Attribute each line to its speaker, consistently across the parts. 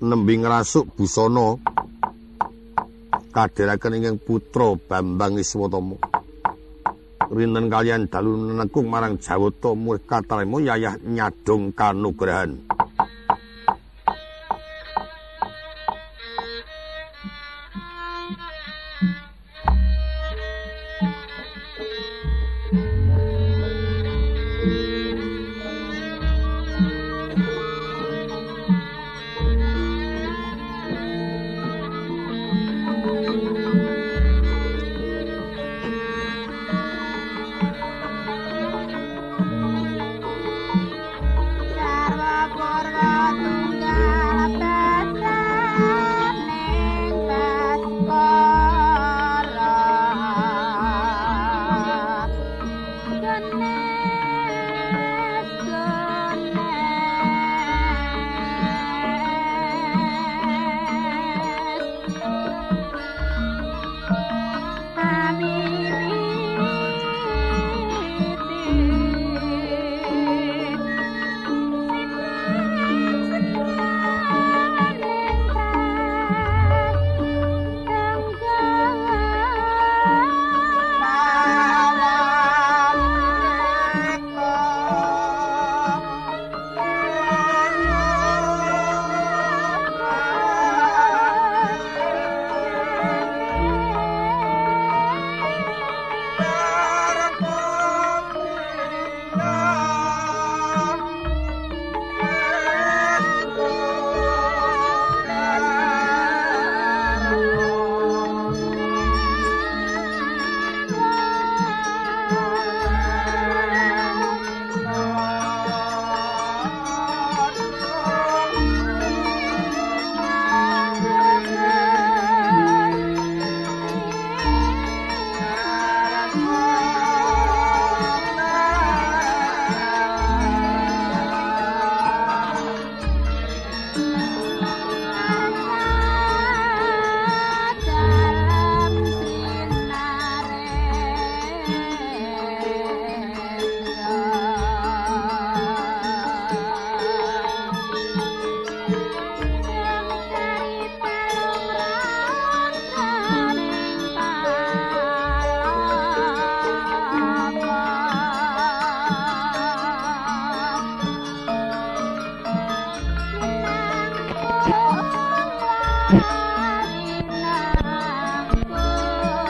Speaker 1: nembe ngrasuk busana. Kadheraken ingkang putra Bambang Iswatama. Rinten kalian dalu nenekung marang Jawata muih katremo yayah nyadong kanugrahan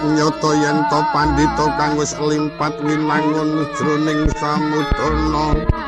Speaker 1: nyata yen to pandhita kang wis limpat winangun jroning samudana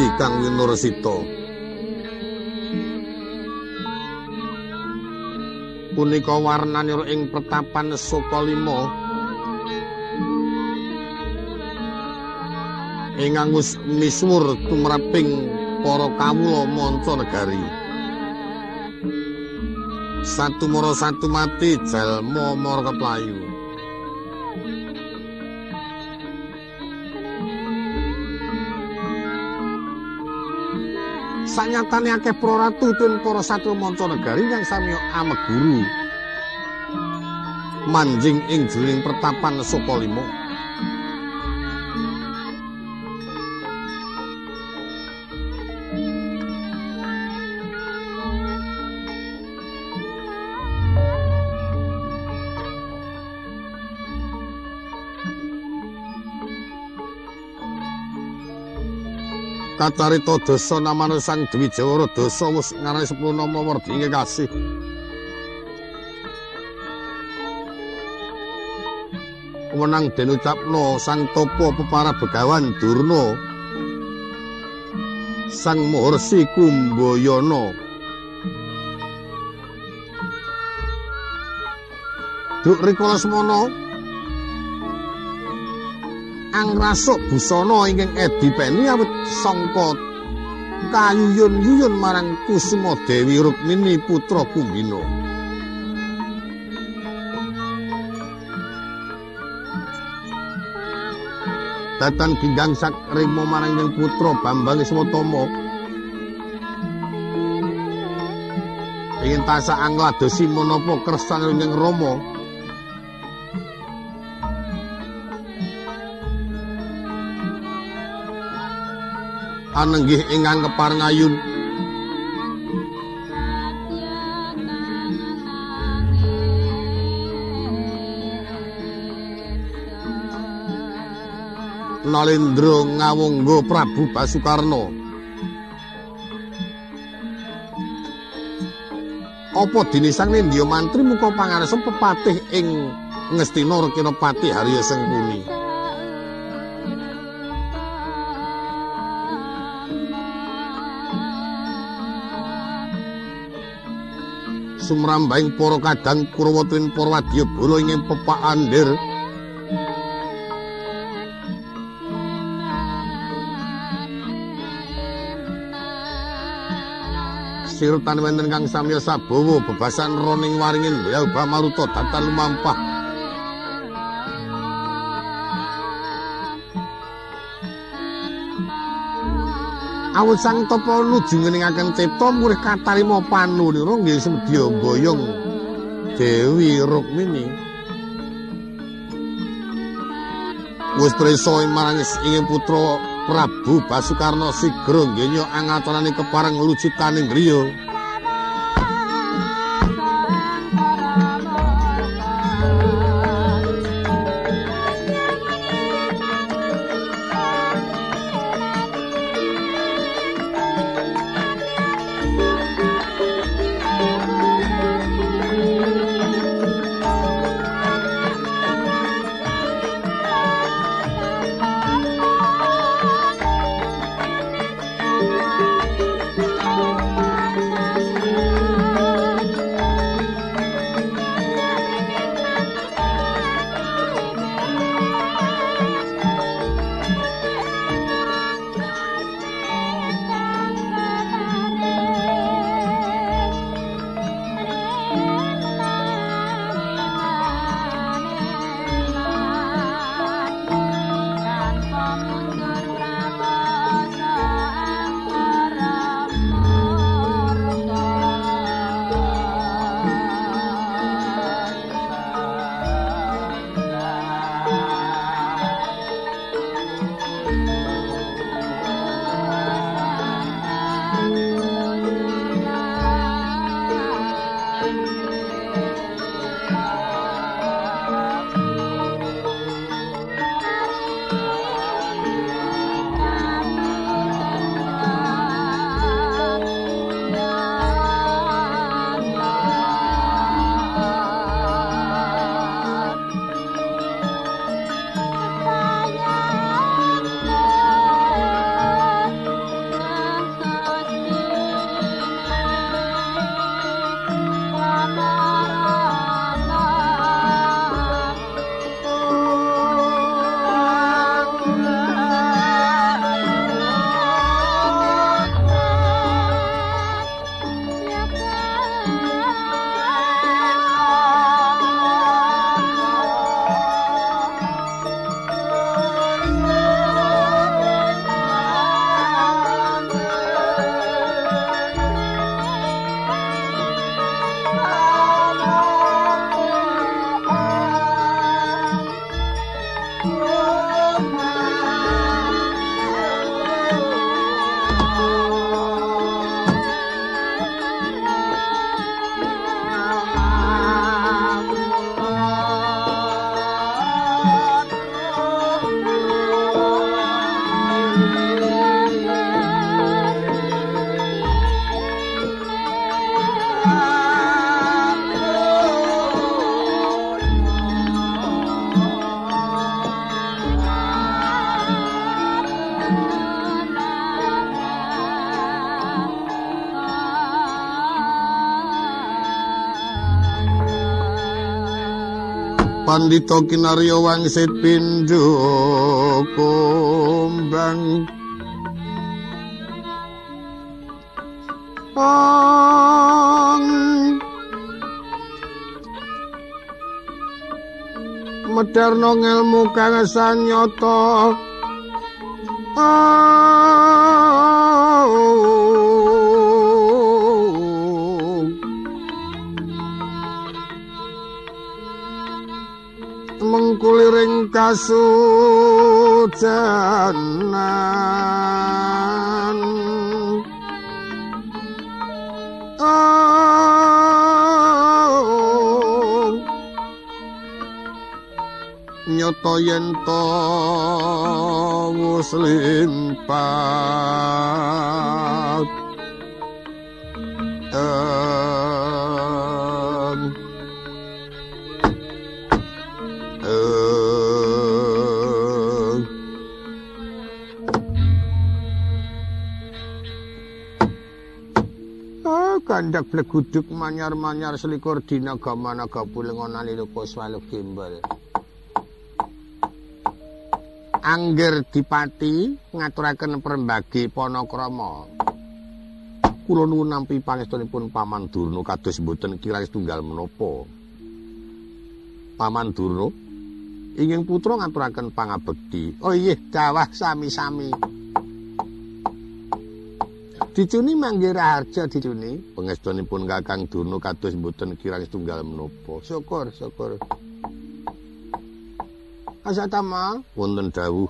Speaker 1: genti kang winursita punika warnanira ing pertapan Sokalima ingkang wis misuwur tumraping para kawula manca negari satu moro satu mati jalma mara keplayu Sanyatane akeh para ratu tun para satru manca negari kang sami ameguru. Manjing ing jroning pertapan Sokolimo. Kacarita dasa namane Sang Dewi Jawara dasa wis ngarani 10 nama werdi ing kasih. Wenang den ucapno Sang Topo pepara begawan Durna. Sang Maharsi Kumbayana. Duk rikala semana angrasuk busana ingkang edipeni awit sangka kayuyun-yuyun marang Kusuma Dewi Rukmini putra Kumbina. Datan ginggang sak rimo marang yang putra Bambang Iswatama. Ingin tasa angladosi menapa kersan ing Rama. Anenggih ingkang keparengayun Nalendra ngawungga Prabu Basukarno Apa dene sang Nindya mantri muka pangarsa pepatih ing Ngastina Rekinapati Harya Sengkuni sumrambahing para kadang Kurawa tuwin para wadyabala ing pepak andir. Sirtan wenten kang samya sabawa bebasan roning waringin ya maruta datal lumampah awit sang tapa nuju ngeningaken cipta murih katarima panu nggih semedya boyong Dewi Rukmini. Wis prisa marang ing putra Prabu Basukarna sigra nggenya angatonane kepareng lucitaning griya
Speaker 2: Pandita kinarya wangsit pindho kumbang. Ong. Medarno ngelmu kang sanyata mengkuliring kasujanan nyoto yen to muslim kandak bleguduk manyar-manyar selikur dina gamanaga pulengana lilupa swaluh gimbal. Angger dipati ngaturaken perembagi panakrama. Kula nuwun nampi pangestunipun Paman Durna kados mboten kirang setunggal menapa. Paman Durna ingin putra ngaturaken pangabekti. Oh iya, dawah sami-sami. Dicuni manggih raharja dicuni. Pangestunipun Kakang Durna kados mboten kirang setunggal menapa. Syukur, syukur. Asatama wonten dawuh.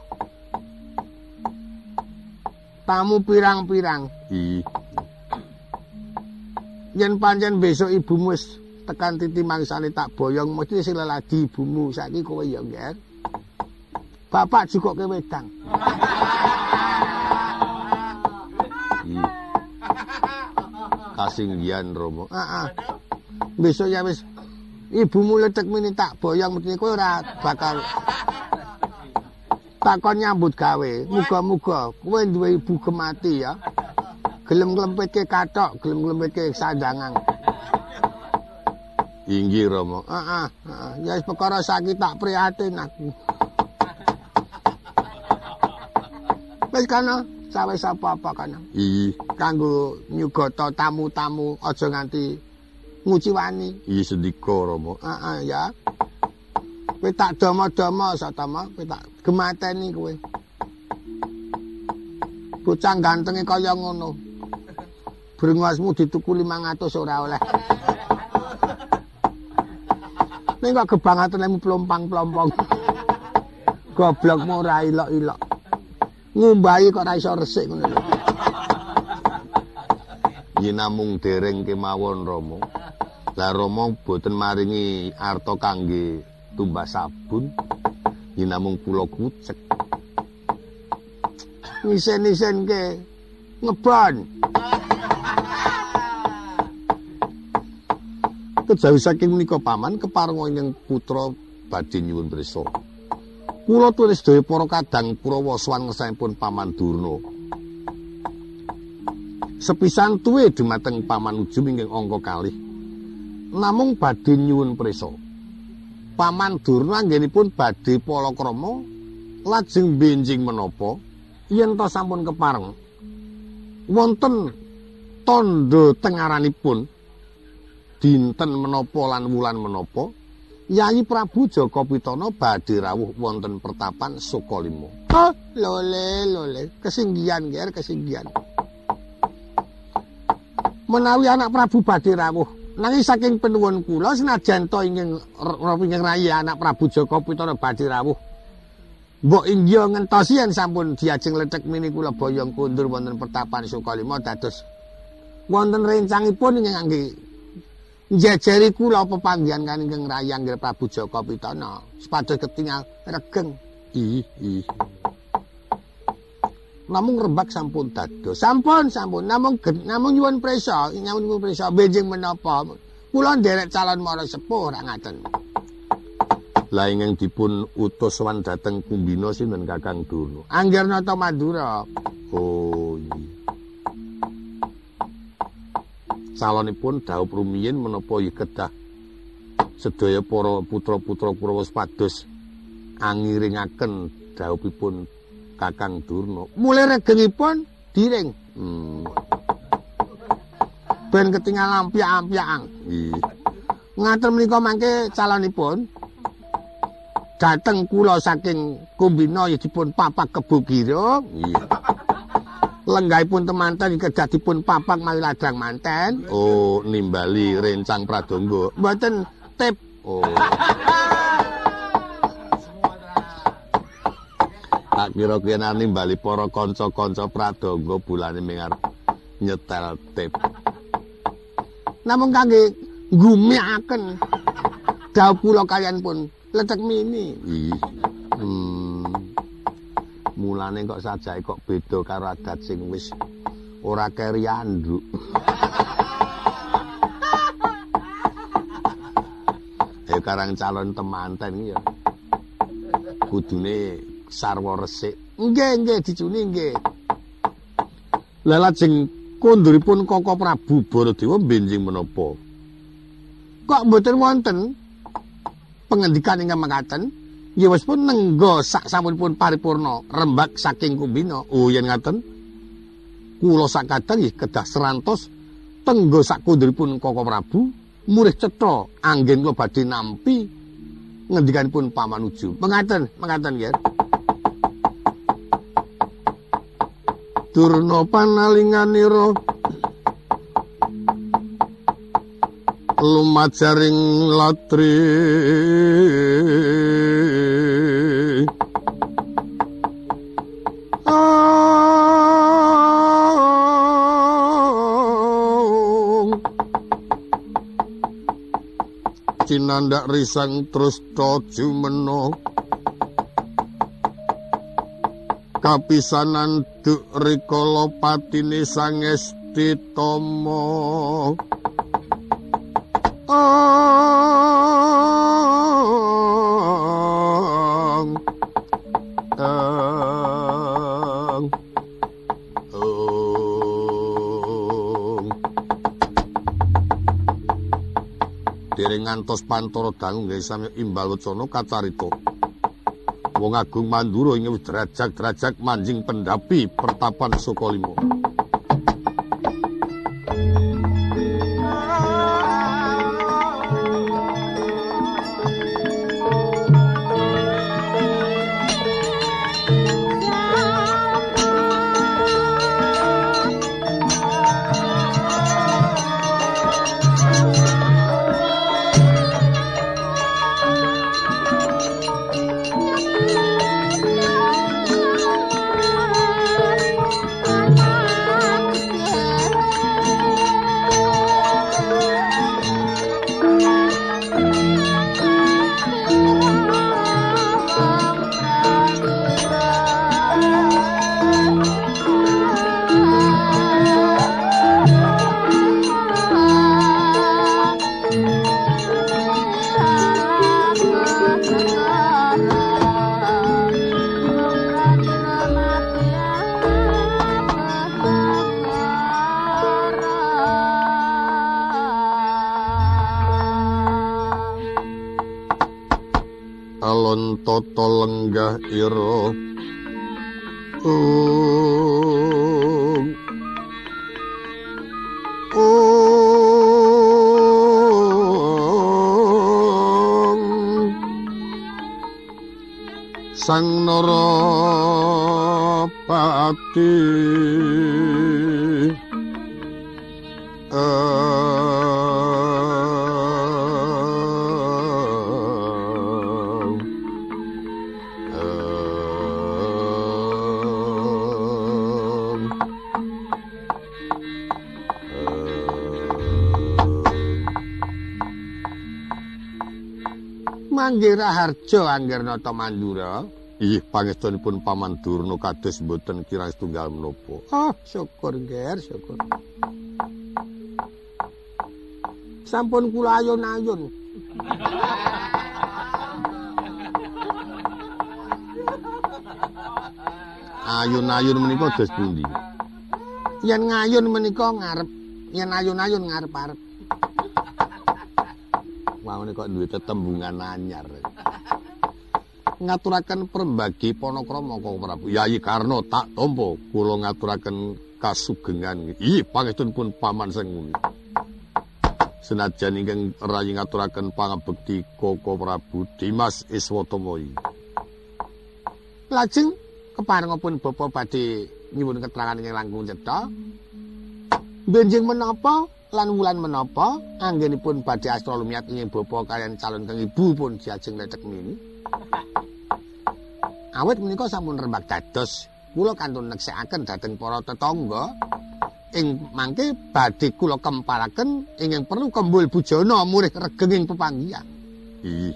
Speaker 2: Tamu pirang-pirang. Yen pancen besok ibumu wis tekan titi mangsane tak boyong mesti sing leladi ibumu saiki kowe ya ngger. Bapak juga ke wedang. Kasinggihan Romo. Heeh. Besok ya wis ibumu ledek mini tak boyong mesti kowe ora bakal takon nyambut gawe. Muga-muga kowe duwe ibu gemati ya. Gelem nglempitke kathok, gelem nglempitke sandangan. Inggih Rama. Heeh, heeh. Ya wis perkara sakit tak prihatin aku. Wis kana sawis apa-apa kana. Iya, kanggo nyugata tamu-tamu aja nganti nguci wani. Iya sendika Rama. Heeh ya. Kowe tak dama-dama satama, kowe tak gemateni kowe. Bocah gantenge kaya ngono. Brengosmu dituku 500 ora oleh. Ning kok gebangatenmu plompang-plompong. Goblokmu ora ilok-ilok. Ngumbahi kok ora iso resik ngono lho. Yen namung dereng kemawon Rama. Lah Rama boten maringi arta kangge tumbas sabun. Yen namung kula kucek. Nisen-nisen ke ngebon. Kejawi saking menika paman keparenga ingkang putra badhe nyuwun prisa. Kula tulis daya para kadang Kurawa swan ngesanipun paman Durna. Sepisan tuwe dumateng paman ujum ingkang angka kalih. Namung badhe nyuwun prisa. Paman Durna anggenipun badhe palakrama lajeng benjing menapa yen to sampun kepareng wonten tandha tengaranipun dinten menapa lan wulan menapa Yayi Prabu Jaka Pitana badhe rawuh wonten pertapan Sukalima. Ha, lole lole, kesinggihan ger kesinggihan. Menawi anak Prabu badhe rawuh, nanging saking penuwun kula senajan to ingkang ingkang rayi anak Prabu Jaka Pitana badhe rawuh. Mbok inggih ngentosi yen sampun diajeng lecek mini kula boyong kundur wonten pertapan Sukalima dados wonten rencangipun ingkang kangge njajari kula pepanggihan kan ingkang rayang Nggih Prabu Jaka Pitana supados ketingal regeng. Ih, ih. Namung rembak sampun dados. Sampun, sampun. Namung namung nyuwun prisa, nyuwun nyuwun prisa benjing menapa. Kula nderek calon mara sepuh ora ngaten. Lah ingkang dipun utus wan dhateng Kumbina sinten Kakang Durna? Anggernata Mandura. Oh, iya. Calonipun dawuh rumiyin menapa kedah sedaya para putra-putra Kurawa sepados angiringaken dawuhipun Kakang Durna. Mulai regengipun diring. Hmm. Ben ketinggalan ampiak-ampiak. Nggih. Menika mangke calonipun dateng kula saking Kumbina dipun papak kebugira. Nggih. Lenggahipun temanten kedah dipun papak malih ladang manten. Oh, nimbali rencang pradonga. Mboten tip. Oh. Tak kira kena nimbali para kanca-kanca pradonga bulane mengar nyetel tip. Namung kangge gumiaken dawuh kula kalian pun letek mini. Hmm. Mulane kok sajake kok beda karo adat sing wis ora keri anduk. Ayo karang calon temanten ya. Kudune sarwa resik. Nggih, nggih dicuni nggih. Lah lajeng konduripun Koko Prabu Baladewa benjing menapa? Kok mboten wonten pengendikan ingkang mekaten? Ya wis pun nenggo sak sampun paripurna rembak saking Kumbina. Oh yen ngaten. Kula sakadang nggih kedah serantos tenggo sak konduripun Koko Prabu murih cetha anggen kula badhe nampi ngendikanipun pamanuju. Mengaten, mengaten nggih. Durna panalinganira lumajaring latri. Cinandak risang terus toju meno. Kapisanan duk tomo Ang Ang Ang Dereng ngantos pantoro dangu nggih sami imbal wacana kacarita. Wong Agung Mandura ing derajak-derajak manjing pendapi pertapan Sukolimo. Sang Narapati Manggira harjo angger nata mandura. Ih, pangestunipun paman Durna kados mboten kirang setunggal menapa. Ah, syukur nger, syukur. Sampun kula ayun-ayun. Ayun-ayun menika dos pundi? Yen ngayun menika ngarep, yen ayun-ayun ngarep-arep. Mawene kok duwe tetembungan anyar. Ngaturaken perbagi panakrama kang Prabu. Yayi Karno tak tampa kula ngaturaken kasugengan. Ih, pangestunipun paman sing Senajan ingkang rayi ngaturaken pangabekti Koko Prabu Dimas Iswatama. Lajeng keparengipun bapa badhe nyuwun keterangan ing langkung cetha. Benjing menapa lan wulan menapa anggenipun badhe astra lumiat ing bapa kalian calon kang ibu pun diajeng letek mini. Awit menika sampun rembak dados kula kantun neksekaken dhateng para tetangga ing mangke badhe kula kemparaken ingkang perlu kembul bujana murih regenging pepanggihan. Ih.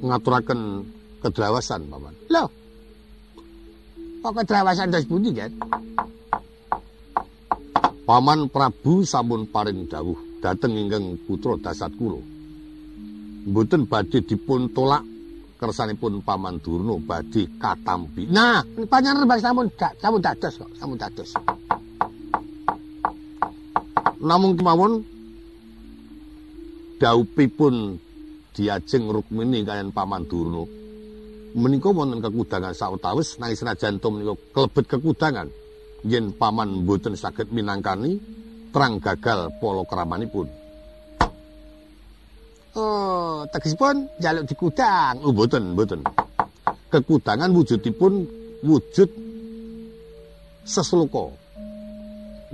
Speaker 2: Ngaturaken kedrawasan, Paman. Lho. Kok kedrawasan dos pundi, Jan? Paman Prabu sampun paring dawuh dhateng ingkang putra dasat kula. Mboten badhe dipun tolak kersanipun Paman Durna badhe katampi. Nah, panjenengan mbak sampun dak sampun dados kok, sampun dados. Namung kemawon dawuhipun diajeng Rukmini kalian Paman Durna. Menika wonten kekudangan sawetawis nanging senajan to menika klebet kekudangan. yen paman mboten saged minangkani terang gagal polo kramanipun. Oh, tegesipun njaluk dikudang. Oh, mboten, mboten. Kekudangan wujudipun wujud sesluka.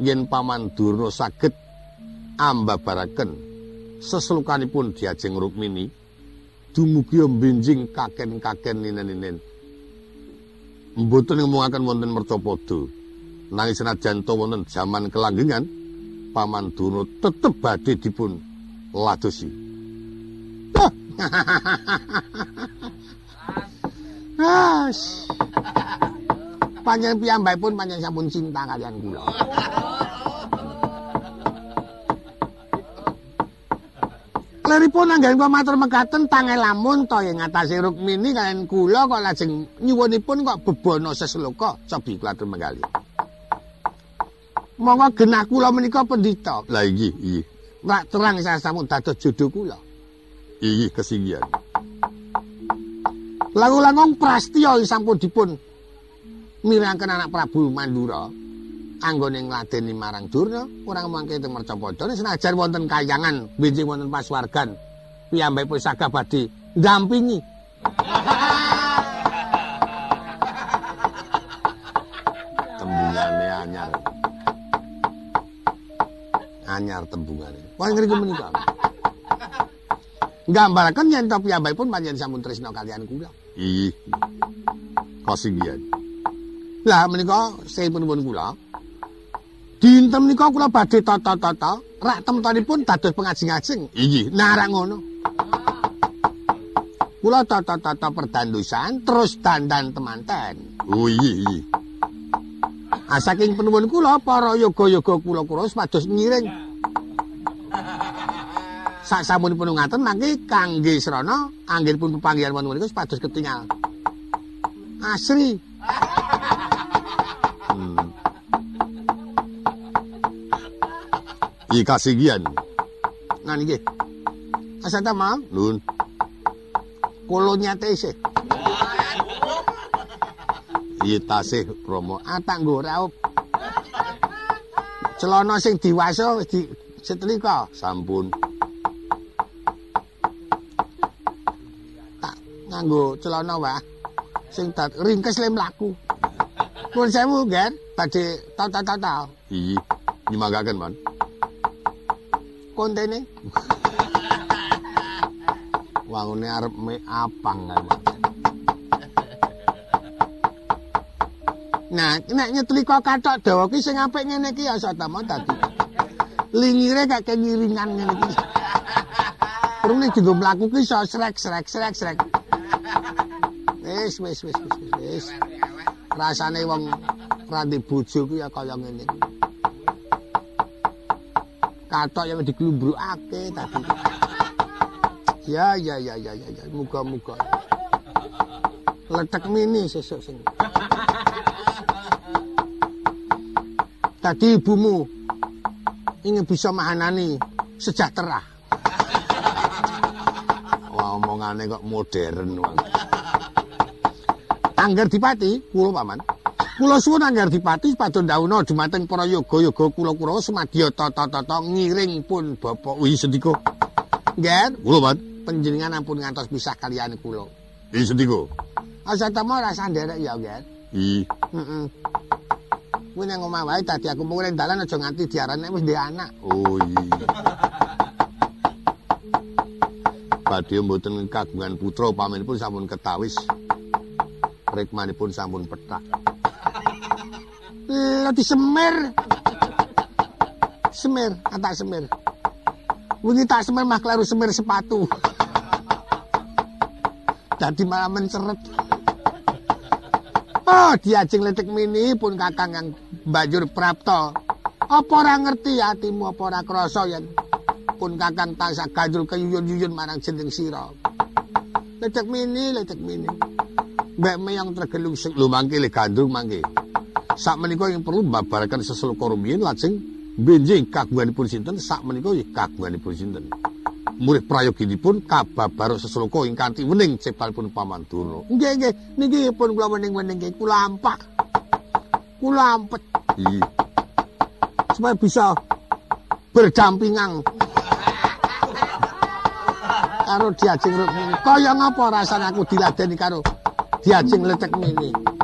Speaker 2: Yen paman Durna saged ambabaraken seslukanipun diajeng Rukmini dumugi benjing kaken-kaken ninen-ninen. Mboten ngomongaken wonten mercapada. nanging senajan to wonten jaman kelanggengan paman Durna tetep badhe dipun ladosi As. Panjenengan piyambakipun panjenengan sampun cinta kalian kula. Leripun anggen kula matur mekaten tangel lamun to ing ngatasé Rukmini kalian kula kok lajeng nyuwunipun kok bebono sesloka sabi kula menggali. Monggo genah kula menika pendhita. Lah iki, iki. Rak terang saya sampun dados jodoh kula. Iki kesinggihan. Langung-langung prastya sampun dipun mirangken anak Prabu Mandura anggone ngladeni marang Durna ora mangke teng Mercapada senajan wonten kayangan benjing wonten pasuwargan piyambakipun sagah badhe ndampingi tembungane anyar anyar tembungane. Wah ngriku menika. Gambaraken yen to piyambakipun panjenengan sampun tresna kalian kula. Ih. Kasinggihan. Lah menika sampun kula. Dinten menika kula badhe tata-tata, rak temtanipun dados pengajeng-ajeng. Inggih, narang ngono. Kula tata-tata perdandosan terus dandan temanten. Oh iya, Ah saking penuwun kula para yoga-yoga kula kula sepados ngiring. Sak samunipun ngaten mangke kangge srana anggenipun pepanggihan wonten niku sepados ketingal. Asri. Hmm. Iki kasigian. Nah niki. Asata ma, nun. Kulo nyate isih. Iya tasih Romo. Atak nggo raup. Celana sing diwasa wis di setrika. Sampun. Tak nganggo celana wae. Sing dat ringkes le mlaku. Nuwun sewu, Gen. Badhe tata-tata. Iya. Nyemagaken, Man. Kontene. Wangune arep me apang kan. Nah, nek nyetlika kathok dawa ki sing apik ngene iki ya satama dadi. Lingire gak kengiringan ngene iki. Terus nek mlaku ki iso srek srek srek srek. Wis wis wis wis wis. Rasane wong randi bojo ku ya kaya ngene iki. Kathok yang diklumbrukake tadi. Ya ya ya ya ya, muga-muga. Letek mini sesuk sing. Tadi ibumu ingin bisa mahanani sejahtera. Omongane kok modern. Angger dipati, kula paman. Kula suwun angger dipati padha ndawuh dumateng para yoga-yoga kula Kurawa semadya tata-tata ngiring pun Bapak Wi Sendika. Nggih, kula paman, panjenengan ampun ngantos pisah kaliyan kula. Wi Sendika. Asatama rasa nderek ya, nggih. Ih, heeh. Kuwi nang omah wae dadi aku mung dalan aja nganti diarani wis ndek anak. Oh iya. Badhe mboten kagungan putra pamenipun sampun ketawis. Rikmanipun sampun petak. Lha disemir. Semir, kata semir. Wingi tak semir mah kleru semir sepatu. Dadi malah menceret. Oh, diajeng letik mini pun kakang yang banjur prapto. Apa ora ngerti atimu apa ora krasa yen pun kakang tansah ganjur keyuyun-yuyun marang jeneng sira. Letik mini, letik mini. Mbak meyang tergelung sing lho mangke le gandrung mangke. Sak menika yang perlu mbabaraken seseloko rumiyin lajeng benjing kagunganipun sinten sak menika kagunganipun sinten. murid prayoginipun kababar seseloko ing kanthi wening cepalipun Paman Durna. Nggih nggih niki pun kula wening-wening nggih kula ampak. Kula ampet. Iya. Supaya bisa berdampingan karo diajeng rukmini. Kaya ngapa rasane aku diladeni karo diajeng letek mini.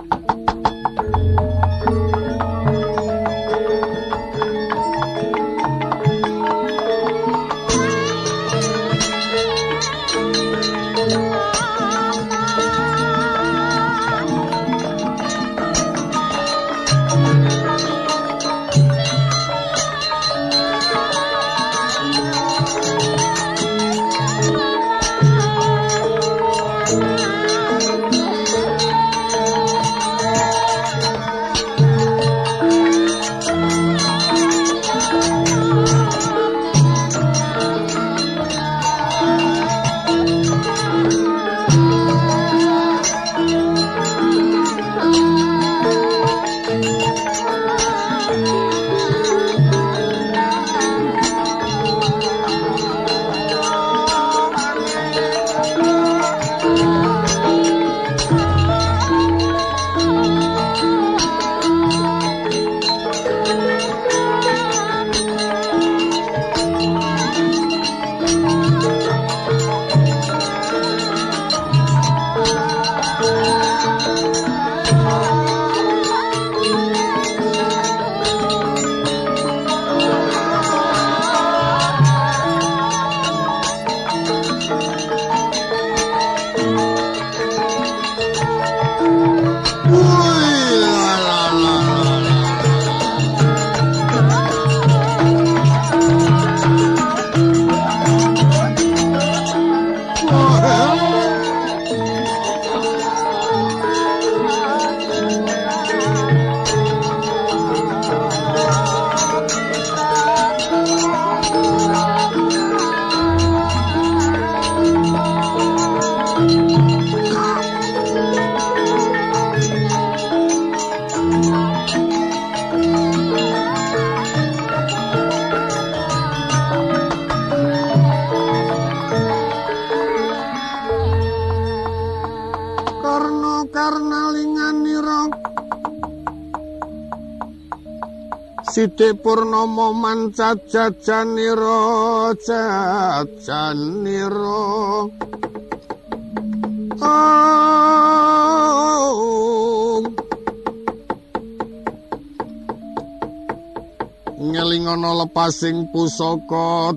Speaker 2: Siti Purnomo mancat jajaniro Oh Ngelingono lepasing pusaka